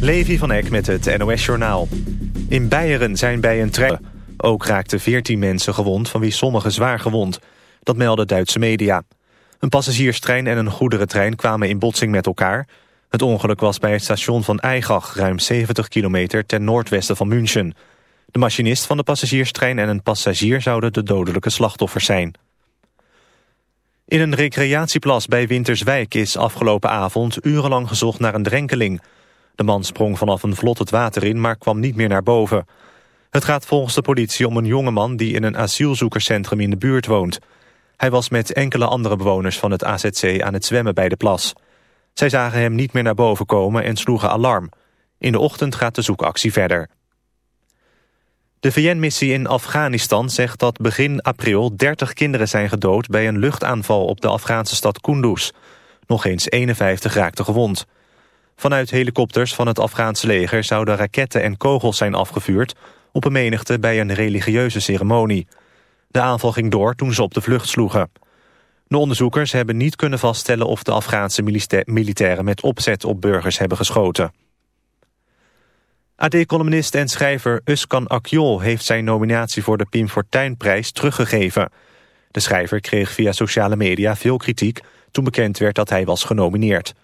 Levi van Eck met het NOS-journaal. In Beieren zijn bij een trein... Ook raakten 14 mensen gewond, van wie sommigen zwaar gewond. Dat melden Duitse media. Een passagierstrein en een goederentrein kwamen in botsing met elkaar. Het ongeluk was bij het station van Eigach, ruim 70 kilometer ten noordwesten van München. De machinist van de passagierstrein en een passagier zouden de dodelijke slachtoffers zijn. In een recreatieplas bij Winterswijk is afgelopen avond urenlang gezocht naar een drenkeling. De man sprong vanaf een vlot het water in, maar kwam niet meer naar boven. Het gaat volgens de politie om een jongeman die in een asielzoekerscentrum in de buurt woont. Hij was met enkele andere bewoners van het AZC aan het zwemmen bij de plas. Zij zagen hem niet meer naar boven komen en sloegen alarm. In de ochtend gaat de zoekactie verder. De VN-missie in Afghanistan zegt dat begin april 30 kinderen zijn gedood... bij een luchtaanval op de Afghaanse stad Kunduz. Nog eens 51 raakten gewond. Vanuit helikopters van het Afghaanse leger zouden raketten en kogels zijn afgevuurd... op een menigte bij een religieuze ceremonie. De aanval ging door toen ze op de vlucht sloegen. De onderzoekers hebben niet kunnen vaststellen of de Afghaanse militairen met opzet op burgers hebben geschoten. AD-columnist en schrijver Uskan Akjol heeft zijn nominatie voor de Pim Fortuynprijs teruggegeven. De schrijver kreeg via sociale media veel kritiek toen bekend werd dat hij was genomineerd.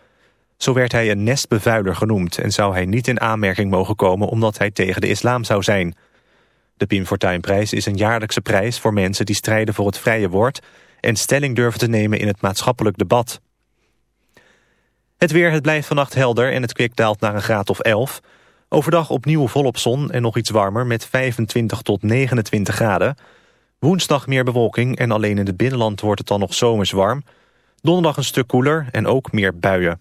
Zo werd hij een nestbevuiler genoemd en zou hij niet in aanmerking mogen komen omdat hij tegen de islam zou zijn. De Pim Fortuynprijs is een jaarlijkse prijs voor mensen die strijden voor het vrije woord en stelling durven te nemen in het maatschappelijk debat. Het weer, het blijft vannacht helder en het kwik daalt naar een graad of 11. Overdag opnieuw volop zon en nog iets warmer met 25 tot 29 graden. Woensdag meer bewolking en alleen in het binnenland wordt het dan nog zomers warm. Donderdag een stuk koeler en ook meer buien.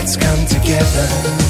let's come together.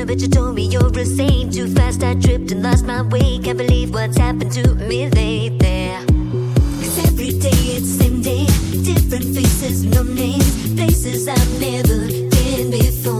Sinner, but you told me you're a saint. Too fast, I tripped and lost my way. Can't believe what's happened to me lately. Cause every day it's same day, different faces, no names, places I've never been before.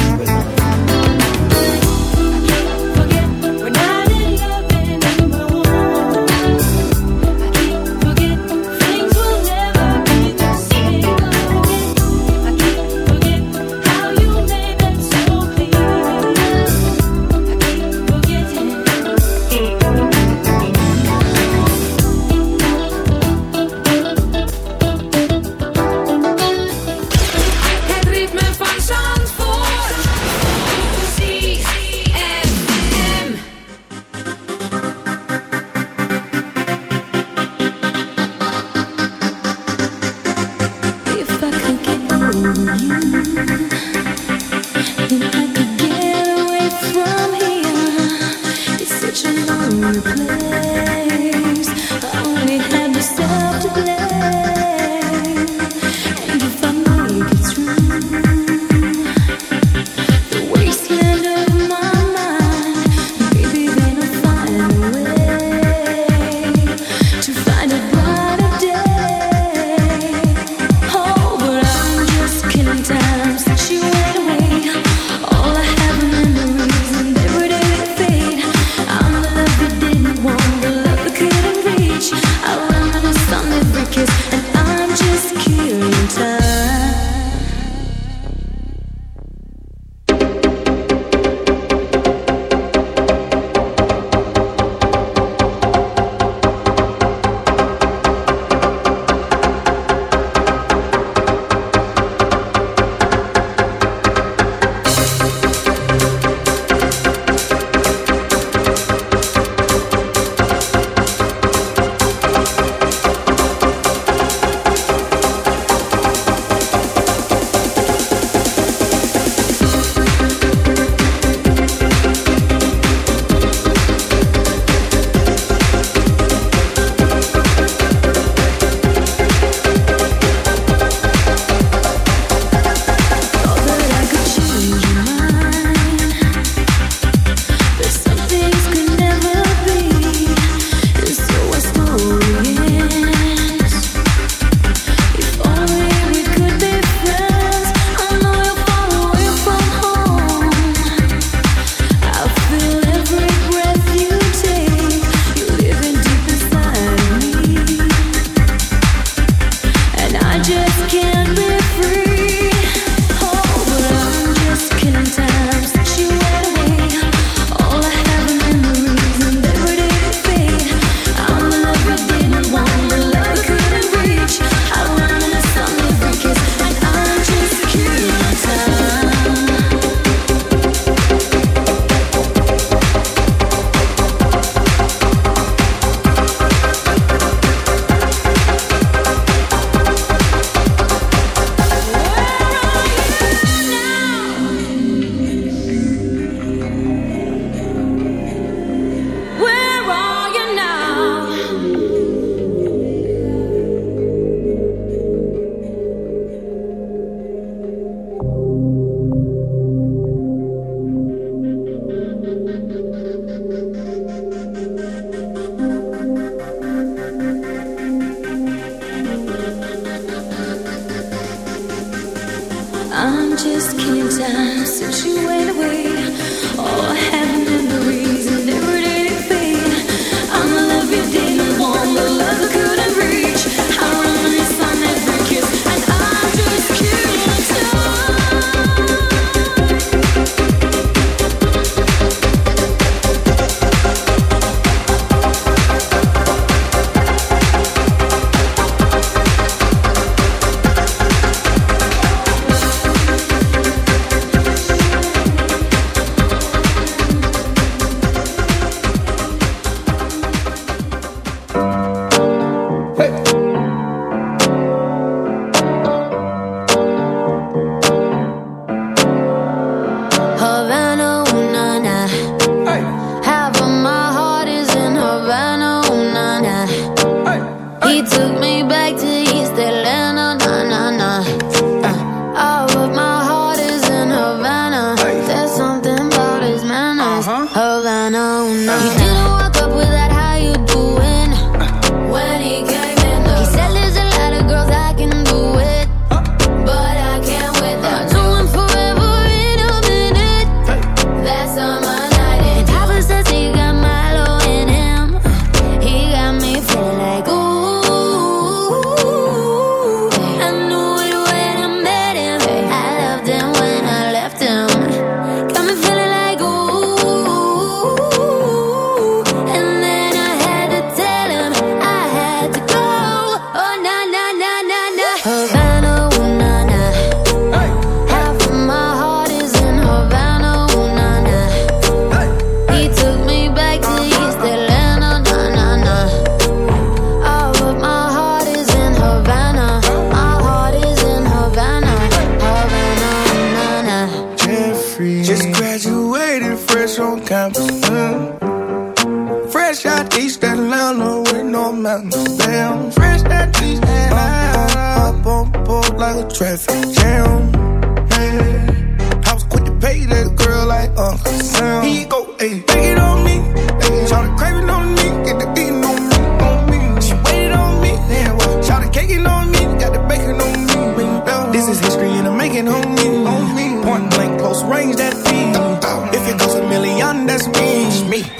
like a spell. Fresh that cheese and I, I, I, I bump like a traffic jam.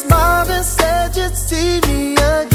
Smiled and said you'd see me again.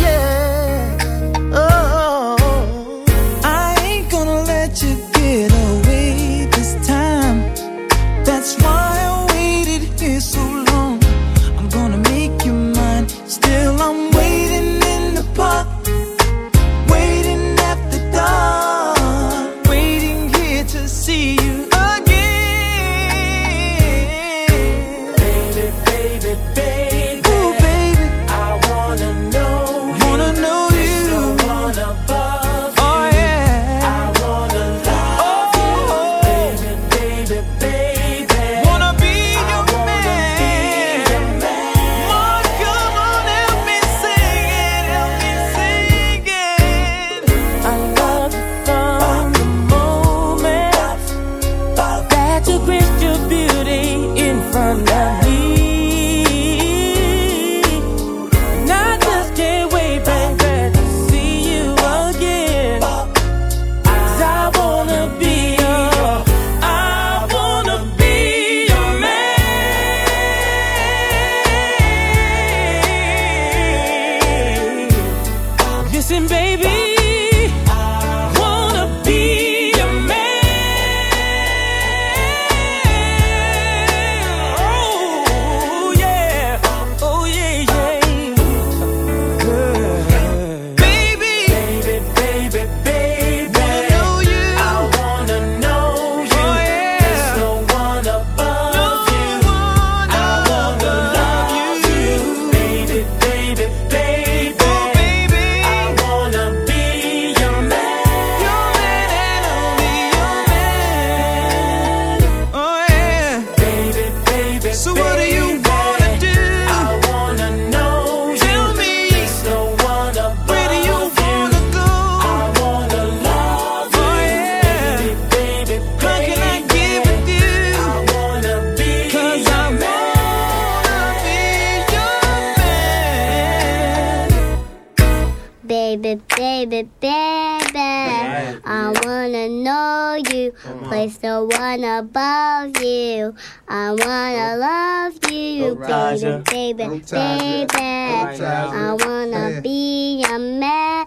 Baby, baby, baby. I wanna be a man.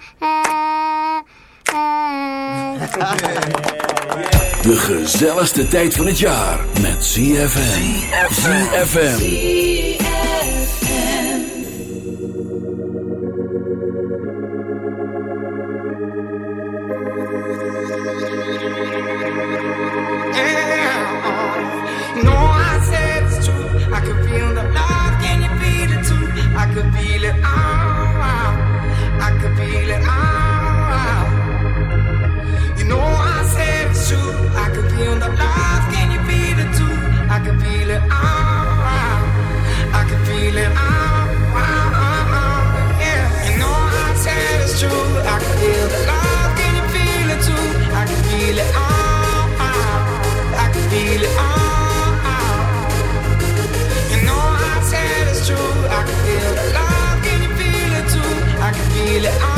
De gezelligste tijd van het jaar met ZFM. ZFM. end of life. Can you feel it too? I can feel it all. I can feel it all. Yeah. You know I said it's true. I can feel the love. Can you feel it too? I can feel it all. I can feel it all. You know I said it's true. I can feel the love. Can you feel it too? I can feel it all.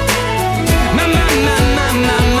My, my, my, my, my, my, my